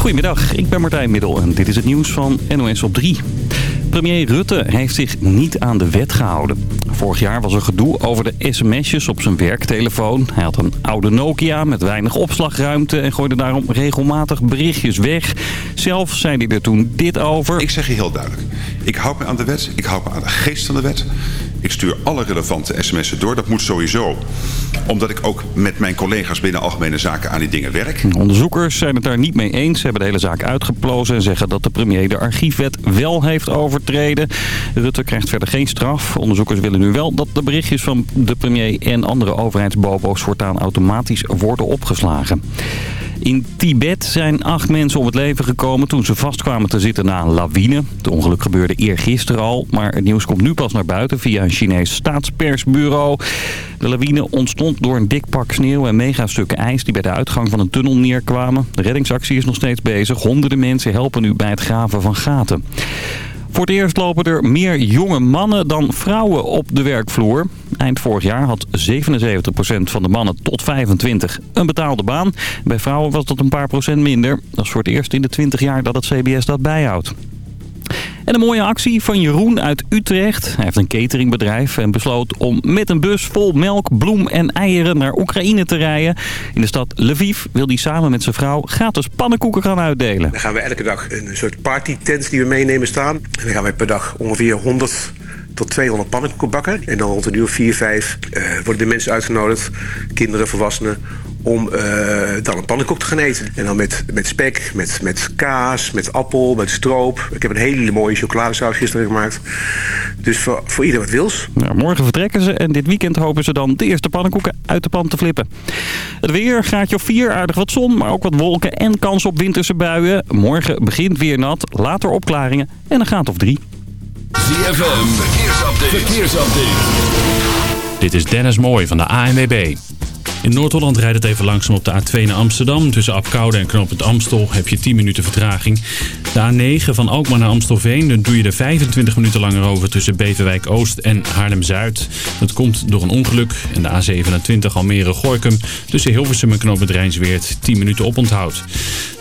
Goedemiddag, ik ben Martijn Middel en dit is het nieuws van NOS op 3. Premier Rutte heeft zich niet aan de wet gehouden. Vorig jaar was er gedoe over de sms'jes op zijn werktelefoon. Hij had een oude Nokia met weinig opslagruimte en gooide daarom regelmatig berichtjes weg. Zelf zei hij er toen dit over. Ik zeg je heel duidelijk. Ik houd me aan de wet. Ik houd me aan de geest van de wet. Ik stuur alle relevante sms'en door. Dat moet sowieso. Omdat ik ook met mijn collega's binnen Algemene Zaken aan die dingen werk. Onderzoekers zijn het daar niet mee eens. Ze hebben de hele zaak uitgeplozen en zeggen dat de premier de archiefwet wel heeft overtreden. Rutte krijgt verder geen straf. Onderzoekers willen nu wel dat de berichtjes van de premier en andere overheidsbobo's voortaan automatisch worden opgeslagen. In Tibet zijn acht mensen om het leven gekomen toen ze vastkwamen te zitten na een lawine. Het ongeluk gebeurde eergisteren al, maar het nieuws komt nu pas naar buiten via een Chinees staatspersbureau. De lawine ontstond door een dik pak sneeuw en megastukken ijs die bij de uitgang van een tunnel neerkwamen. De reddingsactie is nog steeds bezig. Honderden mensen helpen nu bij het graven van gaten. Voor het eerst lopen er meer jonge mannen dan vrouwen op de werkvloer. Eind vorig jaar had 77% van de mannen tot 25 een betaalde baan. Bij vrouwen was dat een paar procent minder. Dat is voor het eerst in de 20 jaar dat het CBS dat bijhoudt. En een mooie actie van Jeroen uit Utrecht. Hij heeft een cateringbedrijf en besloot om met een bus vol melk, bloem en eieren naar Oekraïne te rijden. In de stad Lviv wil hij samen met zijn vrouw gratis pannenkoeken gaan uitdelen. Dan gaan we elke dag een soort partytent die we meenemen staan. En dan gaan we per dag ongeveer 100 tot 200 pannenkoeken bakken. En dan rond een uur 4, 5 uh, worden de mensen uitgenodigd, kinderen, volwassenen, om uh, dan een pannenkoek te gaan eten. En dan met, met spek, met, met kaas, met appel, met stroop. Ik heb een hele mooie chocoladesaus gisteren gemaakt. Dus voor, voor ieder wat wils. Nou, morgen vertrekken ze en dit weekend hopen ze dan de eerste pannenkoeken uit de pan te flippen. Het weer, gaatje of 4, aardig wat zon, maar ook wat wolken en kans op winterse buien. Morgen begint weer nat, later opklaringen en een graad of 3. ZFM, verkeersupdate. verkeersupdate. Dit is Dennis Mooij van de ANWB. In Noord-Holland rijdt het even langzaam op de A2 naar Amsterdam. Tussen Apkoude en Knoopend Amstel heb je 10 minuten vertraging. De A9 van Alkmaar naar Amstelveen, dan doe je er 25 minuten langer over tussen Beverwijk Oost en Haarlem-Zuid. Dat komt door een ongeluk. En de A27 Almere-Gorkum tussen Hilversum en Knoopend Rijnsweert 10 minuten oponthoud.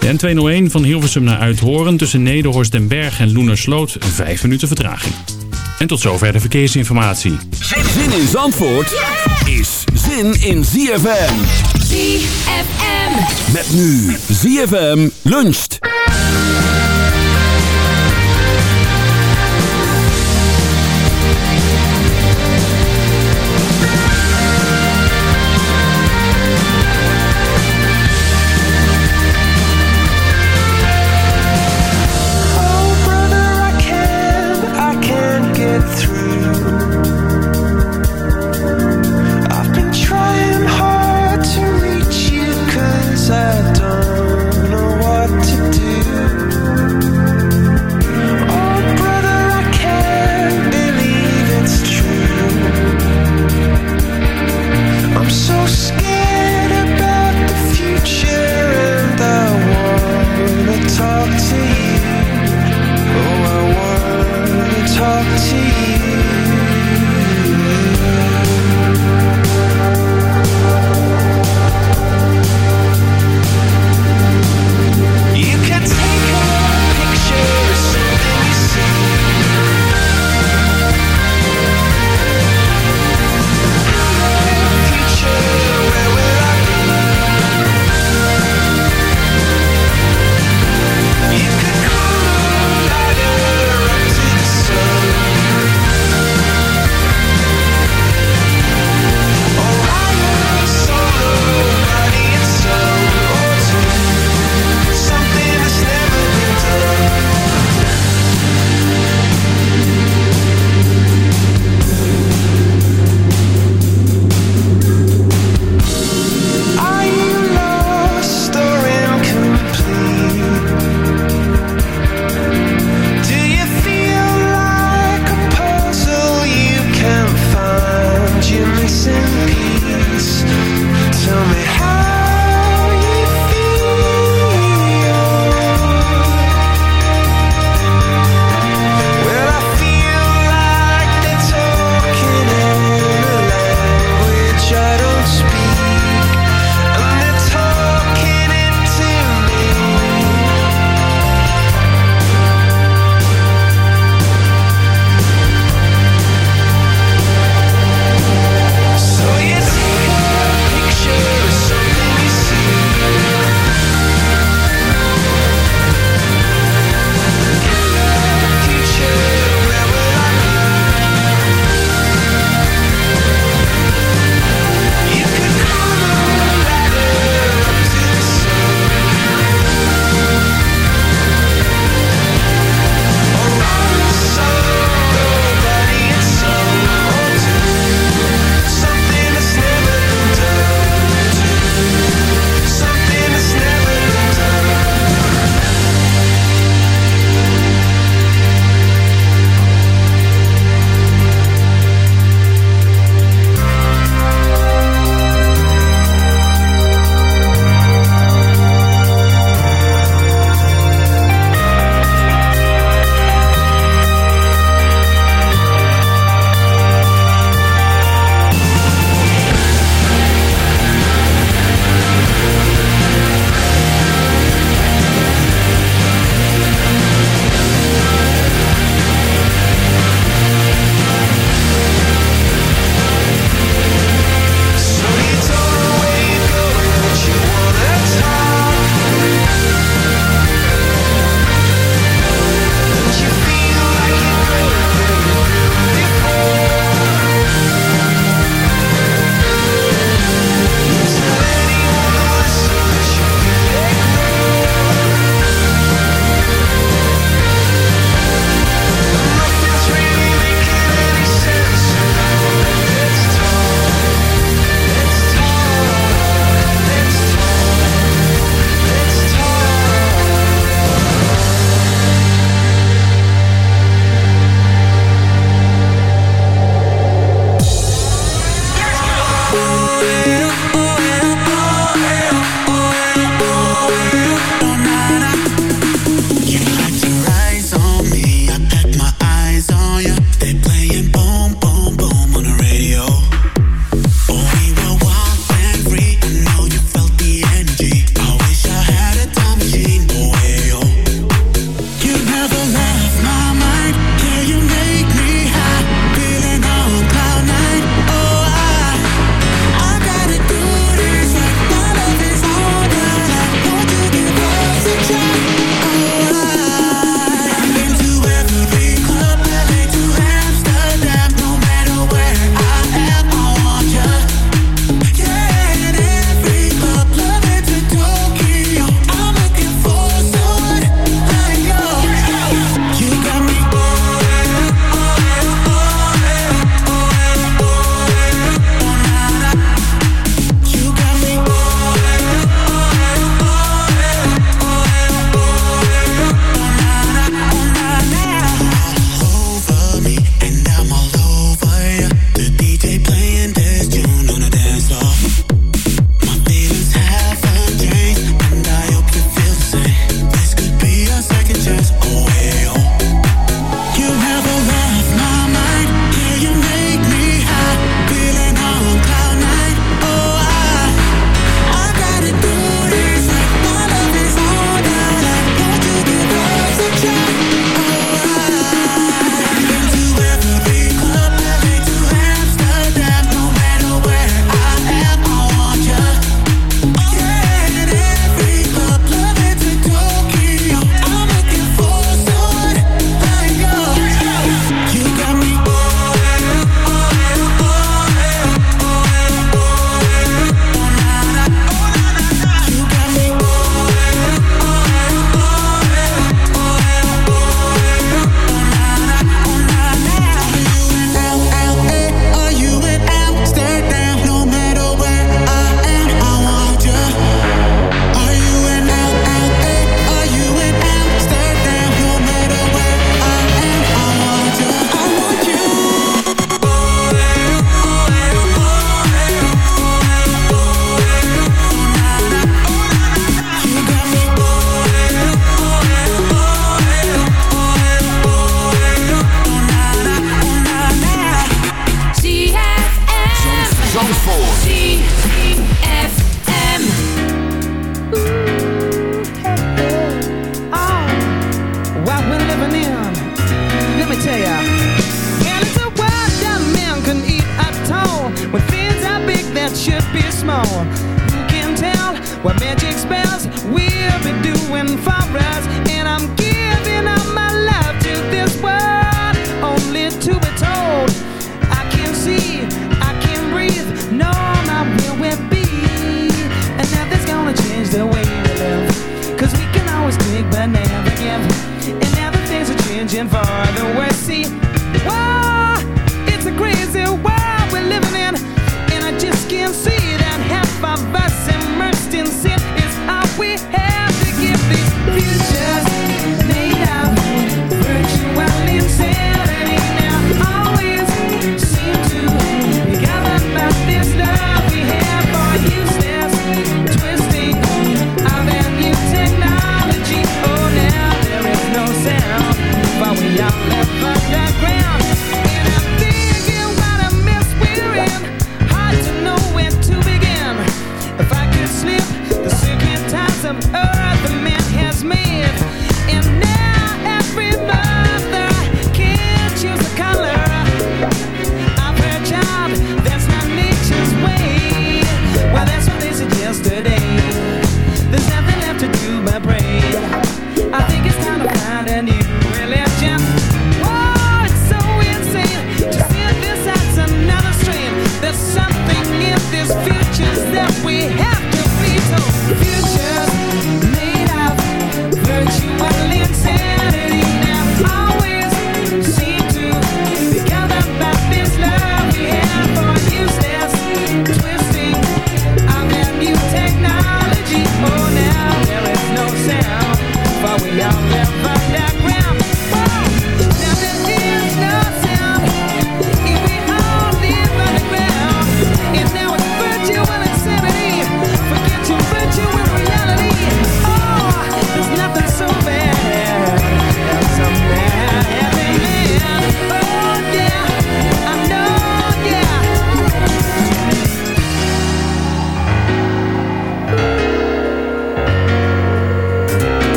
De N201 van Hilversum naar Uithoren tussen Nederhorst den Berg en Loenersloot 5 minuten vertraging. En tot zover de verkeersinformatie. Zin in Zandvoort is zin in ZFM. ZFM. Met nu ZFM luncht.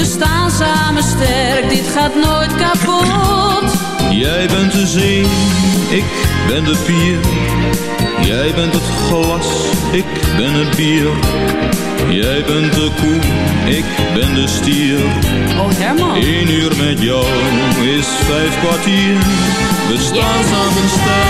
We staan samen sterk, dit gaat nooit kapot. Jij bent de zee, ik ben de pier. Jij bent het glas, ik ben het bier. Jij bent de koe, ik ben de stier. Oh Herman. Eén uur met jou is vijf kwartier. We staan samen sterk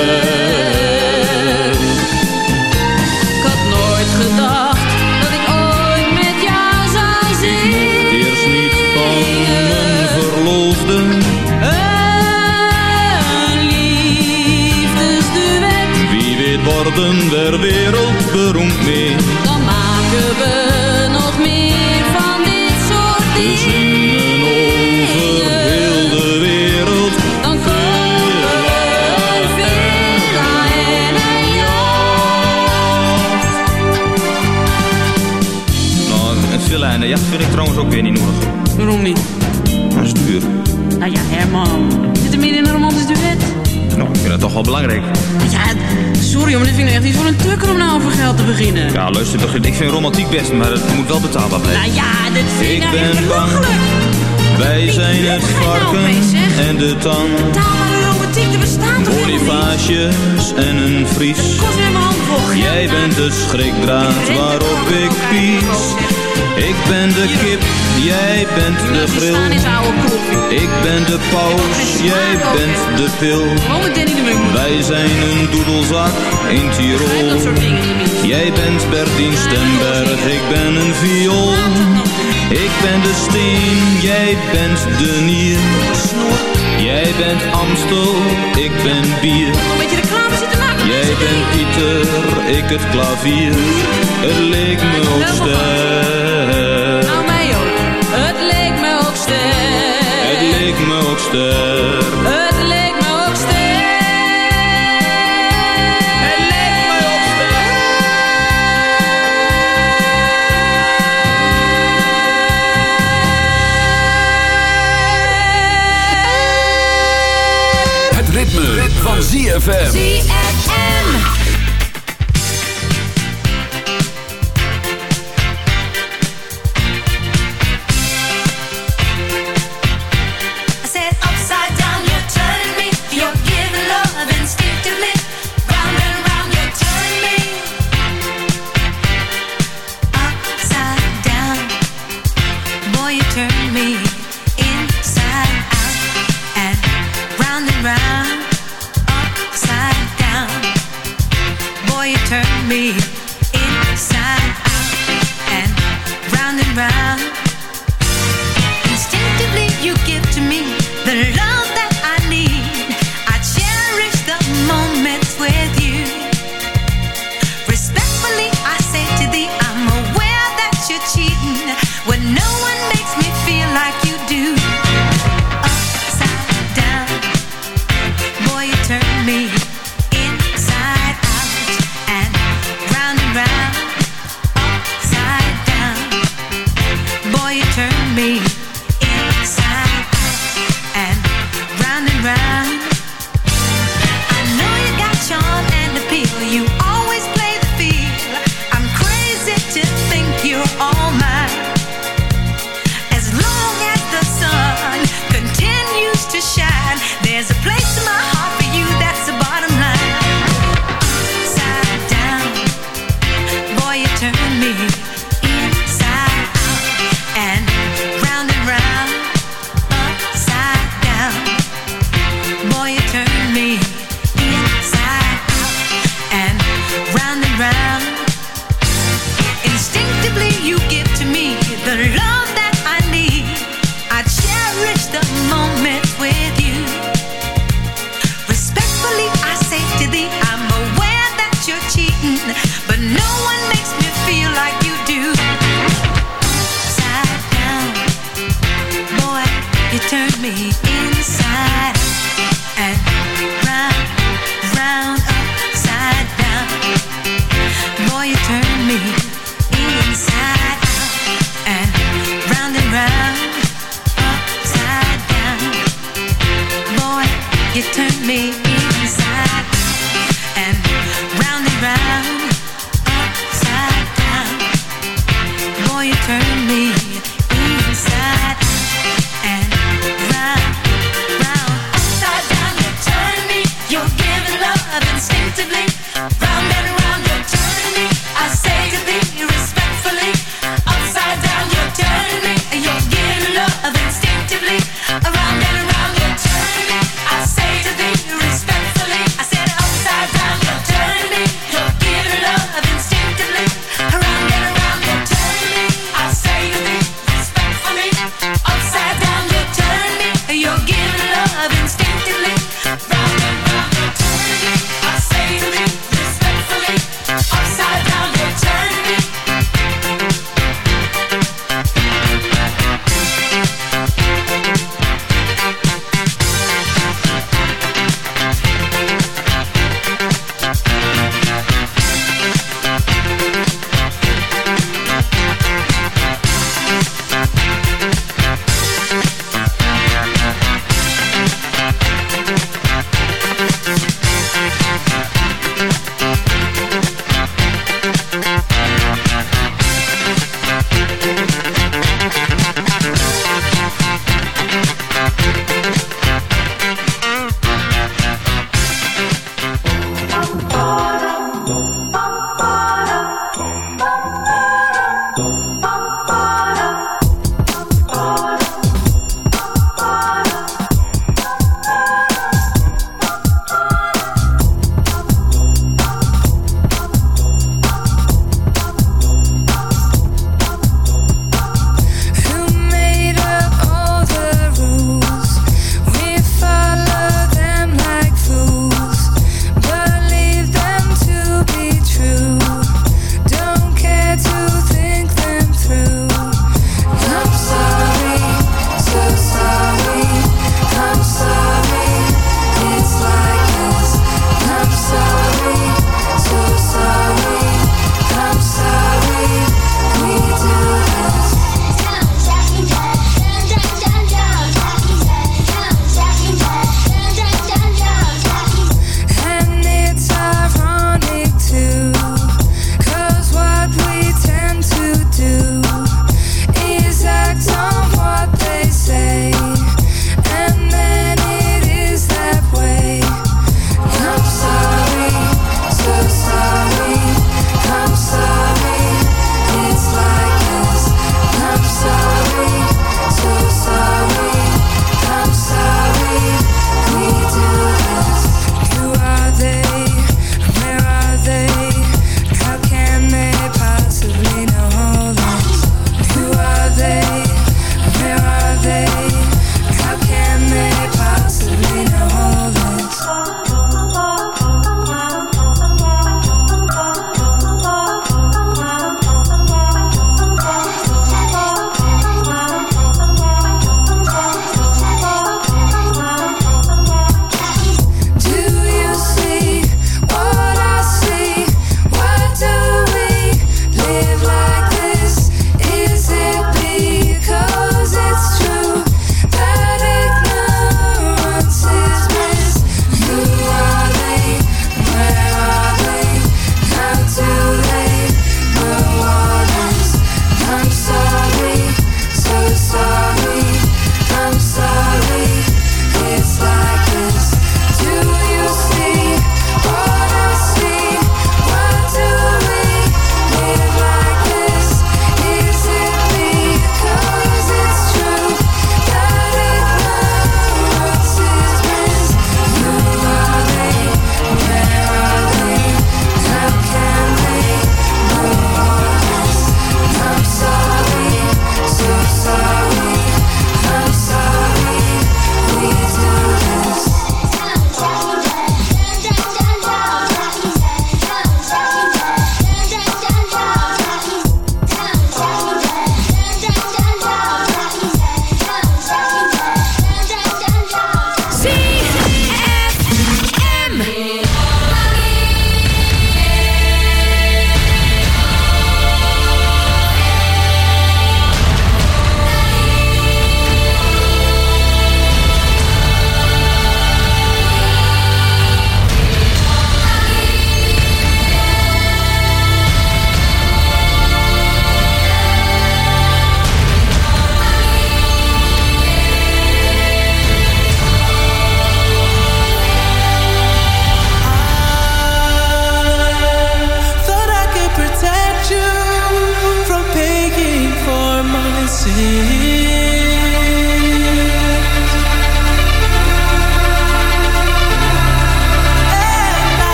Worden we wereldberoemd mee. dan maken we nog meer van dit soort dingen. over heel de wereld. Dan komen we Villa en een Nou, een villa en een jacht vind ik trouwens ook weer niet nodig. Waarom niet? Dat is duur. Nou ja, Herman. Zit er meer in een romantisch duet? Nou, ik vind dat toch wel belangrijk. Ja, sorry, maar dit vind ik echt niet voor een tukker om nou over geld te beginnen. Ja, luister, ik vind romantiek best, maar het moet wel betaalbaar blijven. Nou ja, dit vind ik nou echt ben bang. Wij zijn het varken en de tang. Er bestaat toch? Bonifages en een vries. Jij bent de schrikdraad waarop ik pies. Ik ben de kip, jij bent de grill. Ik ben de paus, jij bent de pil. Wij zijn een doedelzak in Tirol. Jij bent Bertien Stemberg, ik ben een viool. Ik ben de steen, jij bent de nier. Jij bent Amstel, ik ben bier. Een beetje reclame zitten maken. Jij bent Pieter, ik het klavier. Het leek me ook ster. Nou mij ook. Het leek me ook sterk. Het leek me ook ster. Ritme, van. ZFM.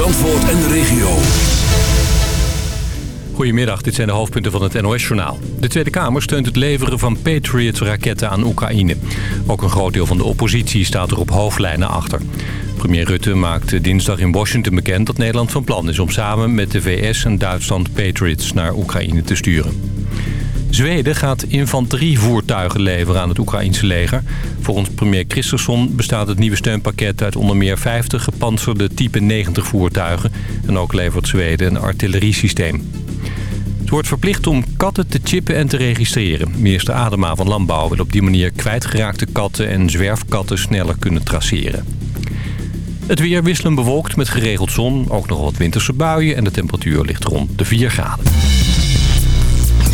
Zandvoort en de regio. Goedemiddag, dit zijn de hoofdpunten van het NOS-journaal. De Tweede Kamer steunt het leveren van Patriot-raketten aan Oekraïne. Ook een groot deel van de oppositie staat er op hoofdlijnen achter. Premier Rutte maakte dinsdag in Washington bekend dat Nederland van plan is... om samen met de VS en Duitsland Patriots naar Oekraïne te sturen. Zweden gaat infanterievoertuigen leveren aan het Oekraïnse leger. Volgens premier Christensen bestaat het nieuwe steunpakket uit onder meer 50 gepantserde type 90 voertuigen. En ook levert Zweden een artilleriesysteem. Het wordt verplicht om katten te chippen en te registreren. Minister Adema van Landbouw wil op die manier kwijtgeraakte katten en zwerfkatten sneller kunnen traceren. Het weer wisselen bewolkt met geregeld zon, ook nog wat winterse buien en de temperatuur ligt rond de 4 graden.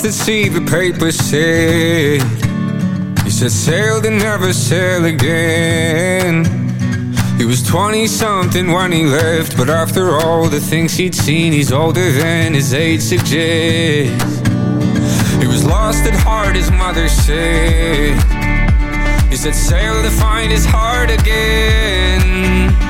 lost at sea, the paper said. He said sail to never sail again. He was 20 something when he left, but after all the things he'd seen, he's older than his age suggests. He was lost at heart, his mother said. He said sail to find his heart again.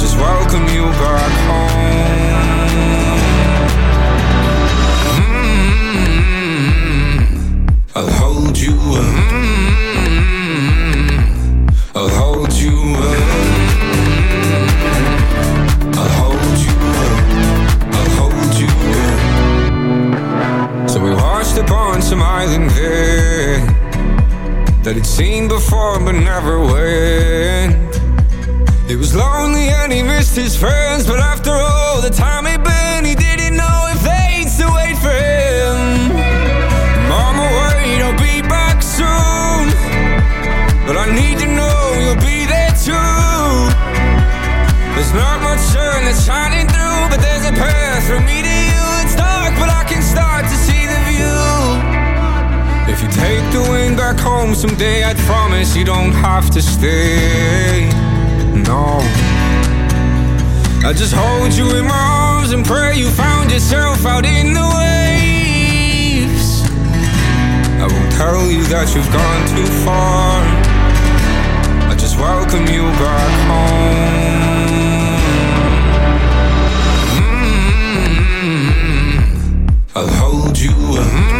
Just welcome you back home. I'll hold you. mm, I'll hold you. mm, I'll hold you. I'll hold you. So we washed up on some island there that he'd seen before but never went. He was lonely and he missed his friends, but after all the time he'd been, he didn't know if they'd still wait for him. Mama, wait, I'll be back soon, but I need to know you'll be there too. There's not much sun that's shining through, but there's a path from me to you. It's dark, but I can start to see the view. If you take the wind back home someday, I'd promise you don't have to stay. No. I just hold you in my arms and pray you found yourself out in the waves. I won't tell you that you've gone too far. I just welcome you back home. Mm, I'll hold you. mm,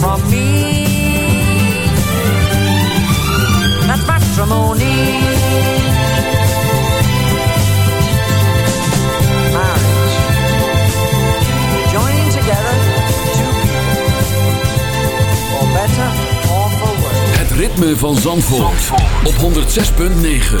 for me. Matrimony. Together better. Het ritme van Zandvoort, op 106.9.